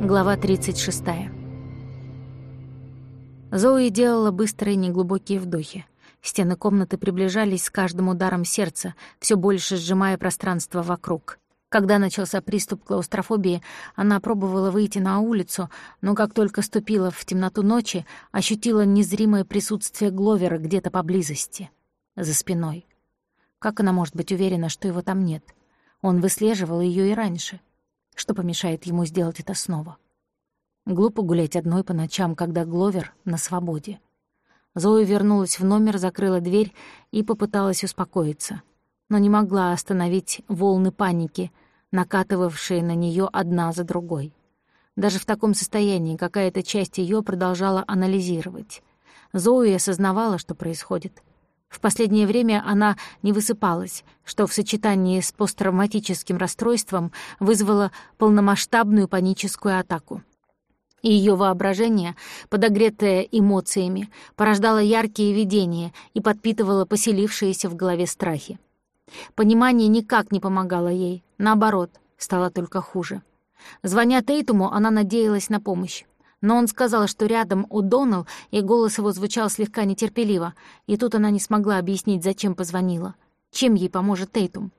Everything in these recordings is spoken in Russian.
Глава 36. Зои делала быстрые неглубокие вдохи. Стены комнаты приближались с каждым ударом сердца, все больше сжимая пространство вокруг. Когда начался приступ клаустрофобии, она пробовала выйти на улицу, но как только ступила в темноту ночи, ощутила незримое присутствие Гловера где-то поблизости, за спиной. Как она может быть уверена, что его там нет? Он выслеживал ее и раньше. Что помешает ему сделать это снова? Глупо гулять одной по ночам, когда Гловер на свободе. Зоя вернулась в номер, закрыла дверь и попыталась успокоиться, но не могла остановить волны паники, накатывавшие на нее одна за другой. Даже в таком состоянии какая-то часть ее продолжала анализировать. Зои осознавала, что происходит. В последнее время она не высыпалась, что в сочетании с посттравматическим расстройством вызвало полномасштабную паническую атаку и ее воображение, подогретое эмоциями, порождало яркие видения и подпитывало поселившиеся в голове страхи. Понимание никак не помогало ей, наоборот, стало только хуже. Звоня Тейтуму, она надеялась на помощь. Но он сказал, что рядом у Донал, и голос его звучал слегка нетерпеливо, и тут она не смогла объяснить, зачем позвонила. Чем ей поможет Тейтум?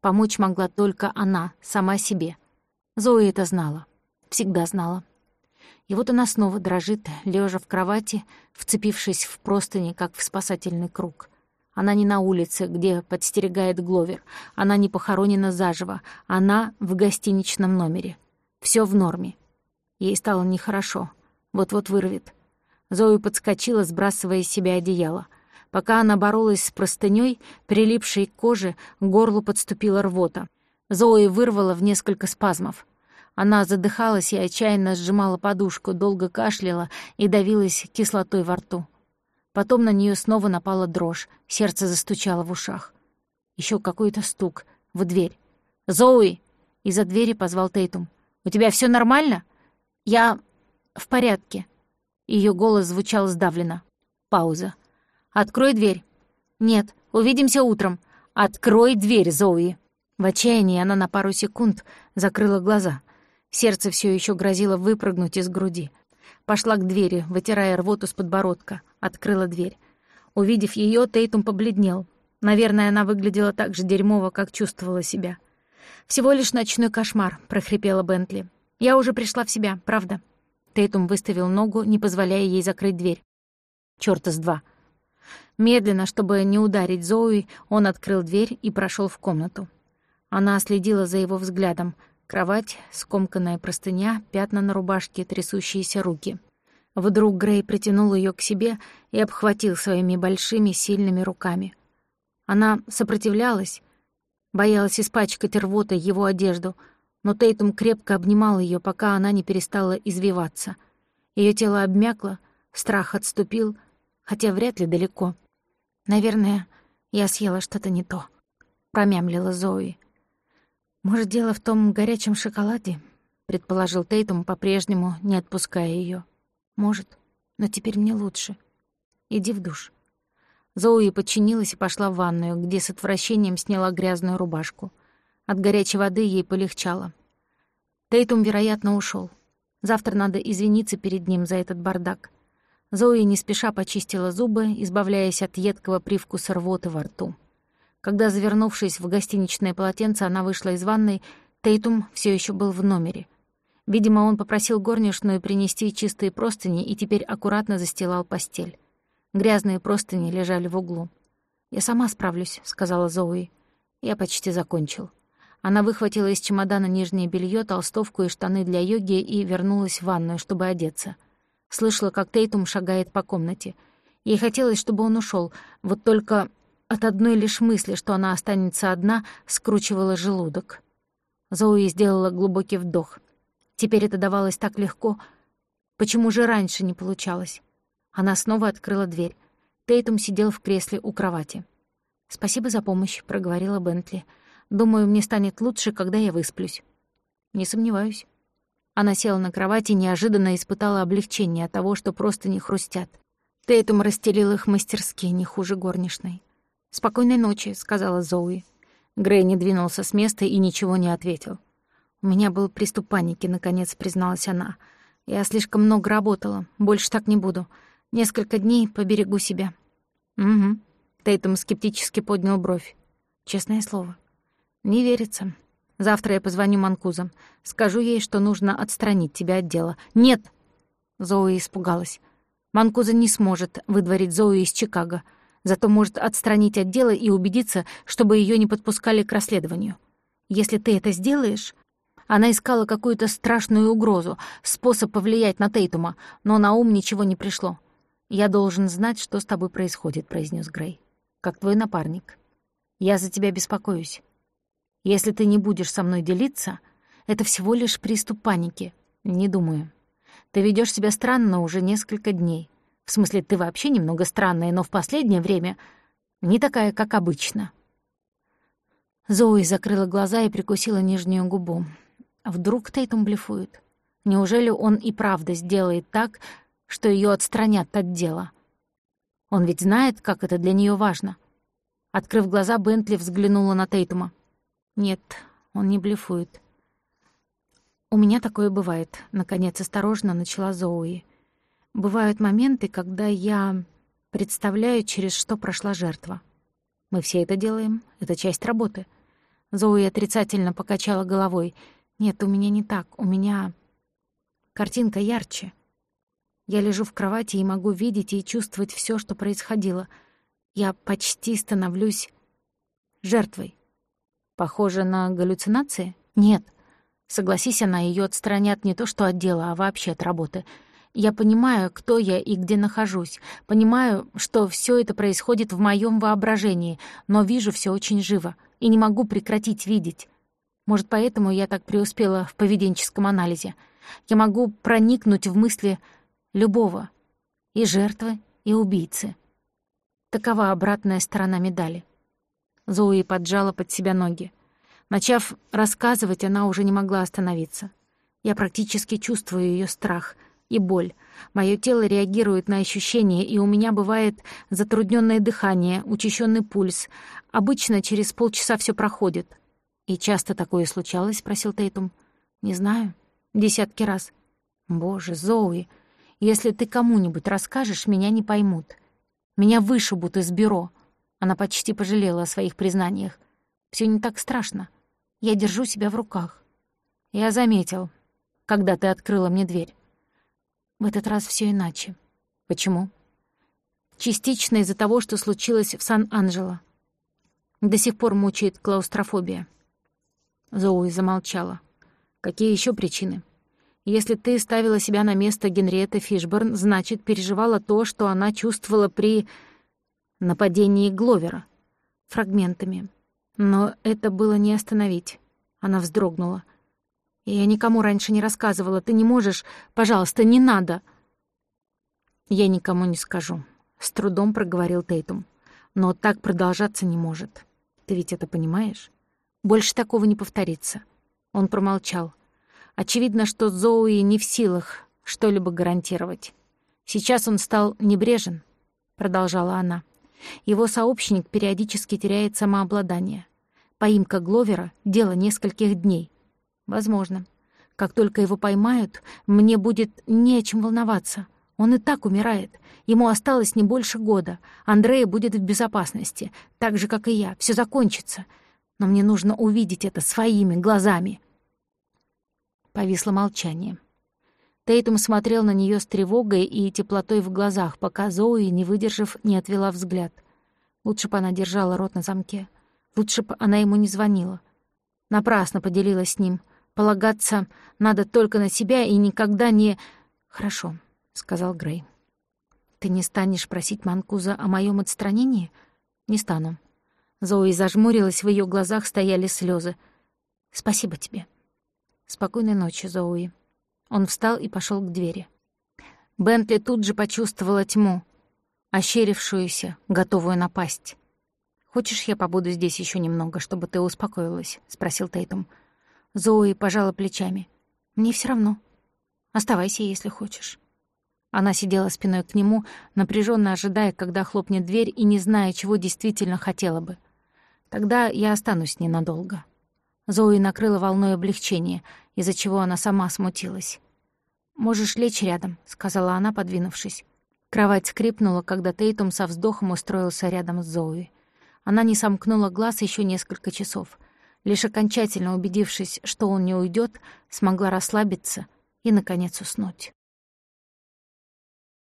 Помочь могла только она, сама себе. Зои это знала. Всегда знала. И вот она снова дрожит, лежа в кровати, вцепившись в простыни, как в спасательный круг. Она не на улице, где подстерегает Гловер. Она не похоронена заживо. Она в гостиничном номере. Все в норме. Ей стало нехорошо. Вот-вот вырвет. Зоя подскочила, сбрасывая из себя одеяло. Пока она боролась с простыней, прилипшей к коже, к горлу подступила рвота. Зои вырвала в несколько спазмов. Она задыхалась и отчаянно сжимала подушку, долго кашляла и давилась кислотой во рту. Потом на нее снова напала дрожь, сердце застучало в ушах. Еще какой-то стук в дверь. «Зоуи!» — из-за двери позвал Тейтум. «У тебя все нормально?» «Я в порядке». Ее голос звучал сдавленно. Пауза. «Открой дверь». «Нет, увидимся утром». «Открой дверь, Зоуи!» В отчаянии она на пару секунд закрыла глаза. Сердце все еще грозило выпрыгнуть из груди. Пошла к двери, вытирая рвоту с подбородка. Открыла дверь. Увидев ее, Тейтум побледнел. Наверное, она выглядела так же дерьмово, как чувствовала себя. «Всего лишь ночной кошмар», — прохрипела Бентли. «Я уже пришла в себя, правда». Тейтум выставил ногу, не позволяя ей закрыть дверь. Чёрта с два. Медленно, чтобы не ударить Зоуи, он открыл дверь и прошел в комнату. Она следила за его взглядом, Кровать, скомканная простыня, пятна на рубашке, трясущиеся руки. Вдруг Грей притянул ее к себе и обхватил своими большими, сильными руками. Она сопротивлялась, боялась испачкать рвотой его одежду, но Тейтум крепко обнимал ее, пока она не перестала извиваться. Ее тело обмякло, страх отступил, хотя вряд ли далеко. «Наверное, я съела что-то не то», — промямлила Зои. «Может, дело в том горячем шоколаде?» — предположил Тейтум, по-прежнему не отпуская ее. «Может, но теперь мне лучше. Иди в душ». Зоуи подчинилась и пошла в ванную, где с отвращением сняла грязную рубашку. От горячей воды ей полегчало. Тейтум, вероятно, ушел. Завтра надо извиниться перед ним за этот бардак. Зои не спеша почистила зубы, избавляясь от едкого привкуса рвоты во рту. Когда, завернувшись в гостиничное полотенце, она вышла из ванной, Тейтум все еще был в номере. Видимо, он попросил горничную принести чистые простыни и теперь аккуратно застилал постель. Грязные простыни лежали в углу. «Я сама справлюсь», — сказала Зоуи. «Я почти закончил». Она выхватила из чемодана нижнее белье, толстовку и штаны для йоги и вернулась в ванную, чтобы одеться. Слышала, как Тейтум шагает по комнате. Ей хотелось, чтобы он ушел, вот только от одной лишь мысли, что она останется одна, скручивала желудок. Зои сделала глубокий вдох. Теперь это давалось так легко. Почему же раньше не получалось? Она снова открыла дверь. Тейтум сидел в кресле у кровати. «Спасибо за помощь», — проговорила Бентли. «Думаю, мне станет лучше, когда я высплюсь». «Не сомневаюсь». Она села на кровати и неожиданно испытала облегчение от того, что просто не хрустят. Тейтум расстелил их мастерски, не хуже горничной. «Спокойной ночи», — сказала Зоуи. Грей не двинулся с места и ничего не ответил. У меня был приступ паники, наконец призналась она. Я слишком много работала, больше так не буду. Несколько дней поберегу себя. Угу. Тейтум скептически поднял бровь. Честное слово. Не верится. Завтра я позвоню Манкузам. Скажу ей, что нужно отстранить тебя от дела. Нет! Зои испугалась. Манкуза не сможет выдворить Зои из Чикаго. Зато может отстранить от дела и убедиться, чтобы ее не подпускали к расследованию. Если ты это сделаешь... Она искала какую-то страшную угрозу, способ повлиять на Тейтума, но на ум ничего не пришло. «Я должен знать, что с тобой происходит», — произнес Грей. «Как твой напарник. Я за тебя беспокоюсь. Если ты не будешь со мной делиться, это всего лишь приступ паники. Не думаю. Ты ведешь себя странно уже несколько дней. В смысле, ты вообще немного странная, но в последнее время не такая, как обычно». Зои закрыла глаза и прикусила нижнюю губу. Вдруг Тейтум блефует? Неужели он и правда сделает так, что ее отстранят от дела? Он ведь знает, как это для нее важно. Открыв глаза, Бентли взглянула на Тейтума. Нет, он не блефует. «У меня такое бывает», — наконец осторожно начала Зоуи. «Бывают моменты, когда я представляю, через что прошла жертва. Мы все это делаем, это часть работы». Зоуи отрицательно покачала головой. «Нет, у меня не так, у меня картинка ярче. Я лежу в кровати и могу видеть и чувствовать все, что происходило. Я почти становлюсь жертвой. Похоже на галлюцинации? Нет. Согласись, она ее отстранят не то что от дела, а вообще от работы. Я понимаю, кто я и где нахожусь. Понимаю, что все это происходит в моем воображении, но вижу все очень живо и не могу прекратить видеть. Может, поэтому я так преуспела в поведенческом анализе. Я могу проникнуть в мысли любого, и жертвы, и убийцы. Такова обратная сторона медали. Зои поджала под себя ноги. Начав рассказывать, она уже не могла остановиться. Я практически чувствую ее страх и боль. Мое тело реагирует на ощущения, и у меня бывает затрудненное дыхание, учащенный пульс. Обычно через полчаса все проходит. «И часто такое случалось?» — спросил Тейтум. «Не знаю. Десятки раз». «Боже, Зоуи, если ты кому-нибудь расскажешь, меня не поймут. Меня вышибут из бюро». Она почти пожалела о своих признаниях. Все не так страшно. Я держу себя в руках. Я заметил, когда ты открыла мне дверь. В этот раз все иначе. Почему? Частично из-за того, что случилось в Сан-Анджело. До сих пор мучает клаустрофобия. Зоуи замолчала. Какие еще причины? Если ты ставила себя на место Генриетты Фишборн, значит, переживала то, что она чувствовала при нападении Гловера. Фрагментами. Но это было не остановить. Она вздрогнула. Я никому раньше не рассказывала. Ты не можешь... Пожалуйста, не надо. Я никому не скажу. С трудом проговорил Тейтум. Но так продолжаться не может. Ты ведь это понимаешь? Больше такого не повторится. Он промолчал. Очевидно, что Зоуи не в силах что-либо гарантировать. Сейчас он стал небрежен, продолжала она. Его сообщник периодически теряет самообладание. Поимка Гловера — дело нескольких дней. Возможно. Как только его поймают, мне будет не о чем волноваться. Он и так умирает. Ему осталось не больше года. Андрея будет в безопасности, так же, как и я. Все закончится. Но мне нужно увидеть это своими глазами. Повисло молчание. Тейтум смотрел на нее с тревогой и теплотой в глазах, пока Зоуи, не выдержав, не отвела взгляд. Лучше бы она держала рот на замке. Лучше бы она ему не звонила. Напрасно поделилась с ним. Полагаться надо только на себя и никогда не... «Хорошо», — сказал Грей. «Ты не станешь просить Манкуза о моем отстранении?» «Не стану». Зои зажмурилась, в ее глазах стояли слезы. «Спасибо тебе». «Спокойной ночи, Зоуи». Он встал и пошел к двери. Бентли тут же почувствовала тьму, ощерившуюся, готовую напасть. «Хочешь, я побуду здесь еще немного, чтобы ты успокоилась?» — спросил Тейтум. Зои пожала плечами. «Мне все равно. Оставайся, если хочешь». Она сидела спиной к нему, напряженно ожидая, когда хлопнет дверь, и не зная, чего действительно хотела бы. «Тогда я останусь ненадолго». Зои накрыла волной облегчения, из-за чего она сама смутилась. «Можешь лечь рядом», — сказала она, подвинувшись. Кровать скрипнула, когда Тейтум со вздохом устроился рядом с Зои. Она не сомкнула глаз еще несколько часов. Лишь окончательно убедившись, что он не уйдет, смогла расслабиться и, наконец, уснуть.